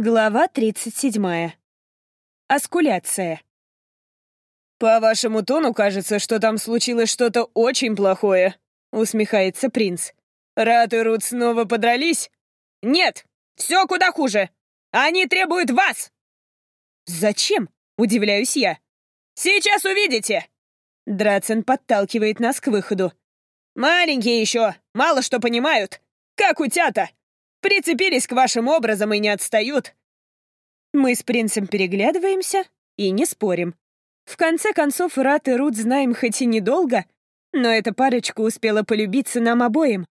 Глава 37. Аскуляция. «По вашему тону кажется, что там случилось что-то очень плохое», — усмехается принц. «Рат и Рут снова подрались?» «Нет, все куда хуже. Они требуют вас!» «Зачем?» — удивляюсь я. «Сейчас увидите!» Драцен подталкивает нас к выходу. «Маленькие еще, мало что понимают. Как утята. Прицепились к вашим образам и не отстают. Мы с принцем переглядываемся и не спорим. В конце концов, Рат и Рут знаем хоть и недолго, но эта парочка успела полюбиться нам обоим.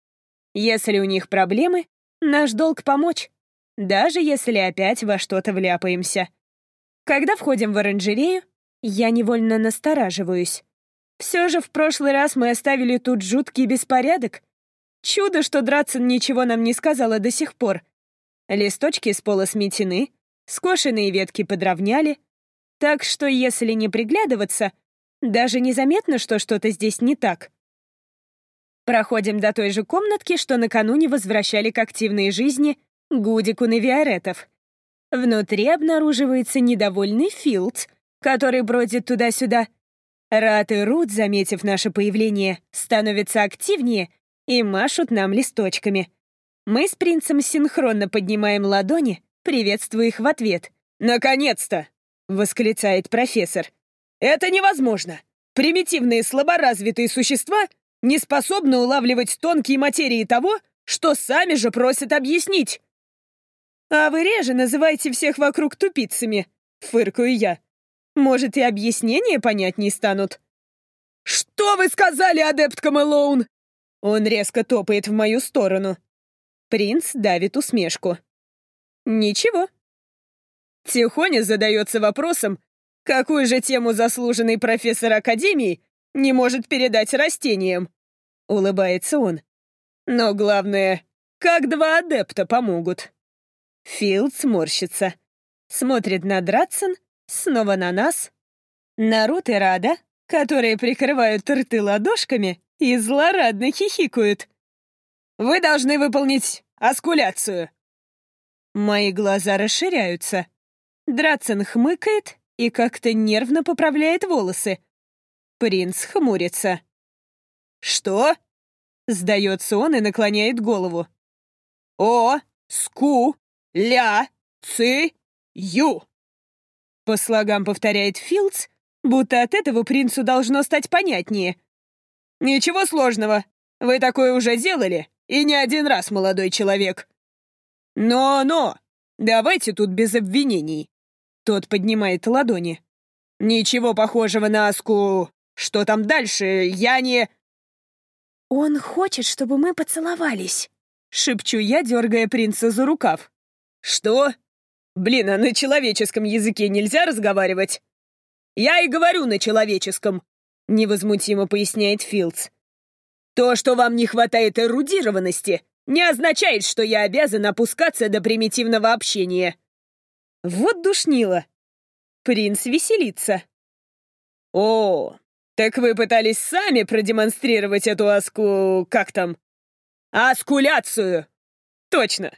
Если у них проблемы, наш долг помочь, даже если опять во что-то вляпаемся. Когда входим в оранжерею, я невольно настораживаюсь. Все же в прошлый раз мы оставили тут жуткий беспорядок, Чудо, что Драцен ничего нам не сказала до сих пор. Листочки с пола сметены, скошенные ветки подровняли. Так что, если не приглядываться, даже незаметно, что что-то здесь не так. Проходим до той же комнатки, что накануне возвращали к активной жизни Гудику Навиаретов. Внутри обнаруживается недовольный Филдс, который бродит туда-сюда. Рат и Рут, заметив наше появление, становятся активнее и машут нам листочками. Мы с принцем синхронно поднимаем ладони, приветствуя их в ответ. «Наконец-то!» — восклицает профессор. «Это невозможно! Примитивные слаборазвитые существа не способны улавливать тонкие материи того, что сами же просят объяснить!» «А вы реже называете всех вокруг тупицами», — фыркаю я. «Может, и объяснения понять не станут?» «Что вы сказали, адепт Камелоун?» Он резко топает в мою сторону. Принц давит усмешку. Ничего. Тихоня задается вопросом, какую же тему заслуженный профессор Академии не может передать растениям? Улыбается он. Но главное, как два адепта помогут. Филд сморщится. Смотрит на Дратсон, снова на нас. Нарут и Рада, которые прикрывают рты ладошками, и злорадно хихикают. «Вы должны выполнить аскуляцию!» Мои глаза расширяются. Драцен хмыкает и как-то нервно поправляет волосы. Принц хмурится. «Что?» — сдается он и наклоняет голову. «О, ску, ля, ци, ю!» По слогам повторяет Филдс, будто от этого принцу должно стать понятнее — «Ничего сложного. Вы такое уже делали, и не один раз, молодой человек». «Но-но, давайте тут без обвинений». Тот поднимает ладони. «Ничего похожего на Аску. Что там дальше? Я не...» «Он хочет, чтобы мы поцеловались», — шепчу я, дергая принца за рукав. «Что? Блин, а на человеческом языке нельзя разговаривать?» «Я и говорю на человеческом», — невозмутимо поясняет Филдс. «То, что вам не хватает эрудированности, не означает, что я обязан опускаться до примитивного общения». Вот душнило. Принц веселится. «О, так вы пытались сами продемонстрировать эту аску... как там? Аскуляцию! Точно!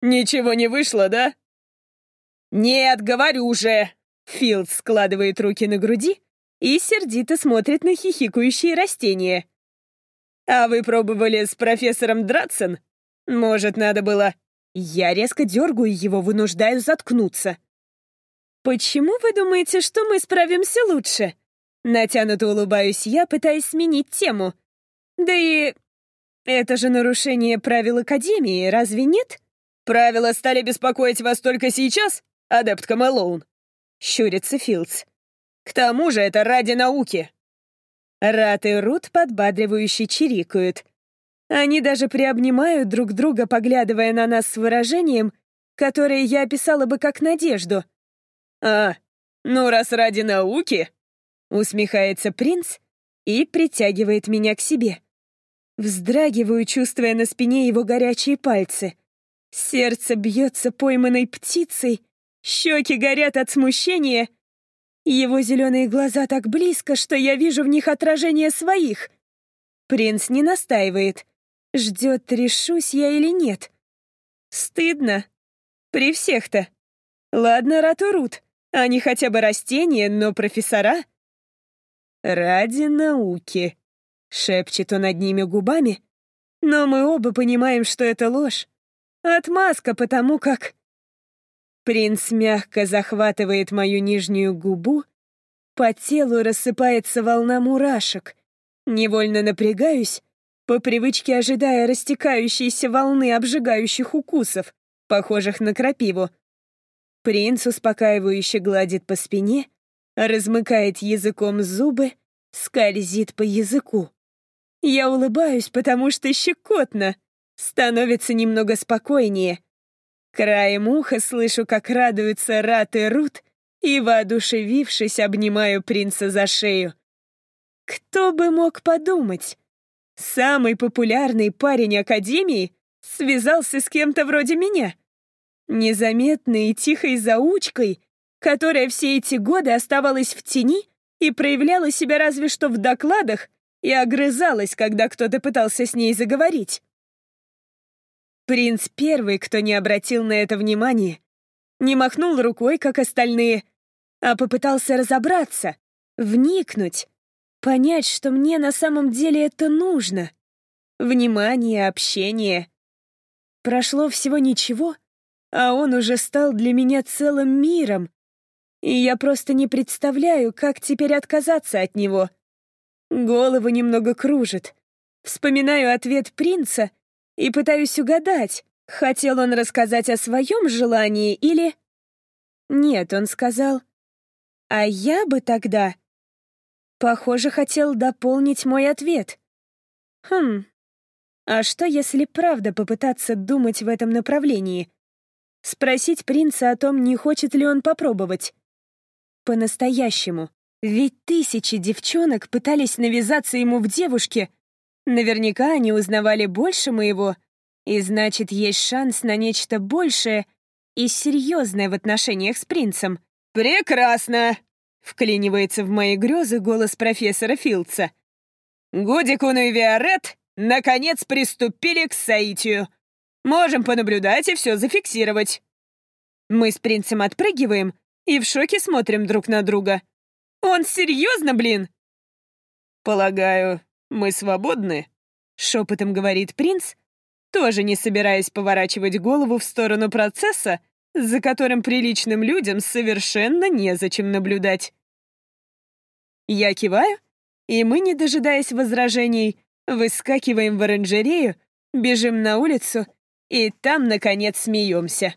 Ничего не вышло, да?» «Нет, говорю же!» Филд складывает руки на груди и сердито смотрит на хихикающие растения. «А вы пробовали с профессором Дратсон? Может, надо было...» Я резко дергаю его, вынуждаю заткнуться. «Почему вы думаете, что мы справимся лучше?» Натянуто улыбаюсь я, пытаясь сменить тему. «Да и... это же нарушение правил Академии, разве нет?» «Правила стали беспокоить вас только сейчас, адептка Мэлоун?» — щурится Филдс. К тому же это ради науки!» Рат и Рут подбадривающе чирикают. Они даже приобнимают друг друга, поглядывая на нас с выражением, которое я описала бы как надежду. «А, ну раз ради науки...» — усмехается принц и притягивает меня к себе. Вздрагиваю, чувствуя на спине его горячие пальцы. Сердце бьется пойманной птицей, щеки горят от смущения — его зеленые глаза так близко, что я вижу в них отражение своих. Принц не настаивает. Ждет, решусь я или нет. Стыдно. При всех-то. Ладно, Ратурут, они хотя бы растения, но профессора? Ради науки, шепчет он одними губами, но мы оба понимаем, что это ложь. Отмазка, потому как... Принц мягко захватывает мою нижнюю губу, по телу рассыпается волна мурашек. Невольно напрягаюсь, по привычке ожидая растекающейся волны обжигающих укусов, похожих на крапиву. Принц успокаивающе гладит по спине, размыкает языком зубы, скользит по языку. Я улыбаюсь, потому что щекотно, становится немного спокойнее. Краем уха слышу, как радуются Рат и Рут, и, воодушевившись, обнимаю принца за шею. Кто бы мог подумать? Самый популярный парень Академии связался с кем-то вроде меня. Незаметной и тихой заучкой, которая все эти годы оставалась в тени и проявляла себя разве что в докладах и огрызалась, когда кто-то пытался с ней заговорить. Принц первый, кто не обратил на это внимания, не махнул рукой, как остальные, а попытался разобраться, вникнуть, понять, что мне на самом деле это нужно. Внимание, общение. Прошло всего ничего, а он уже стал для меня целым миром, и я просто не представляю, как теперь отказаться от него. Голову немного кружит. Вспоминаю ответ принца и пытаюсь угадать, хотел он рассказать о своем желании или... Нет, он сказал, а я бы тогда... Похоже, хотел дополнить мой ответ. Хм, а что, если правда попытаться думать в этом направлении? Спросить принца о том, не хочет ли он попробовать. По-настоящему. Ведь тысячи девчонок пытались навязаться ему в девушке. Наверняка они узнавали больше моего, и значит, есть шанс на нечто большее и серьезное в отношениях с принцем. «Прекрасно!» — вклинивается в мои грезы голос профессора Филдса. «Годикун и Виарет наконец приступили к соитию. Можем понаблюдать и все зафиксировать». Мы с принцем отпрыгиваем и в шоке смотрим друг на друга. «Он серьезно, блин?» «Полагаю, мы свободны?» — шепотом говорит принц, тоже не собираясь поворачивать голову в сторону процесса, за которым приличным людям совершенно незачем наблюдать. Я киваю, и мы, не дожидаясь возражений, выскакиваем в оранжерею, бежим на улицу и там, наконец, смеемся.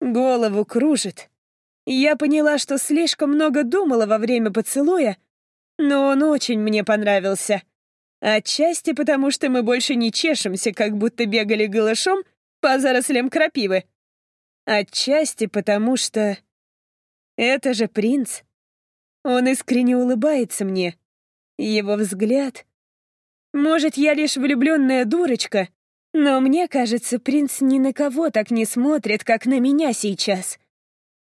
Голову кружит. Я поняла, что слишком много думала во время поцелуя, но он очень мне понравился. Отчасти потому, что мы больше не чешемся, как будто бегали голышом по зарослям крапивы. Отчасти потому, что... Это же принц. Он искренне улыбается мне. Его взгляд... Может, я лишь влюбленная дурочка, но мне кажется, принц ни на кого так не смотрит, как на меня сейчас.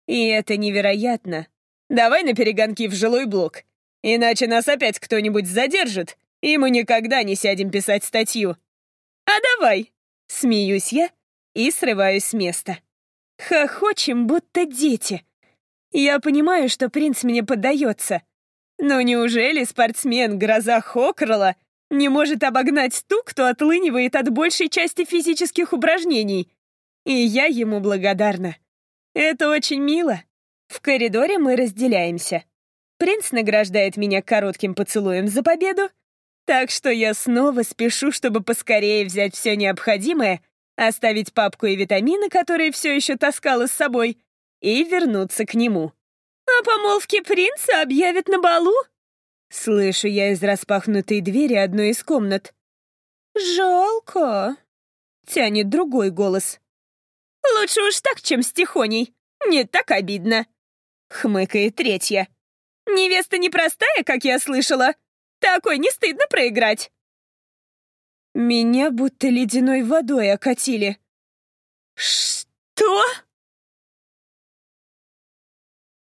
И это невероятно. Давай на перегонки в жилой блок. Иначе нас опять кто-нибудь задержит, и мы никогда не сядем писать статью. А давай. Смеюсь я и срываюсь с места. Хохочем, будто дети. Я понимаю, что принц мне поддается. Но неужели спортсмен Гроза Хокролла не может обогнать ту, кто отлынивает от большей части физических упражнений? И я ему благодарна. Это очень мило. В коридоре мы разделяемся. Принц награждает меня коротким поцелуем за победу, так что я снова спешу, чтобы поскорее взять все необходимое, оставить папку и витамины, которые все еще таскала с собой, и вернуться к нему. «А помолвки принца объявят на балу?» Слышу я из распахнутой двери одной из комнат. «Жалко», — тянет другой голос. «Лучше уж так, чем с Тихоней. Не так обидно», — хмыкает третья. «Невеста непростая, как я слышала. Такой не стыдно проиграть». Меня будто ледяной водой окатили. «Что?»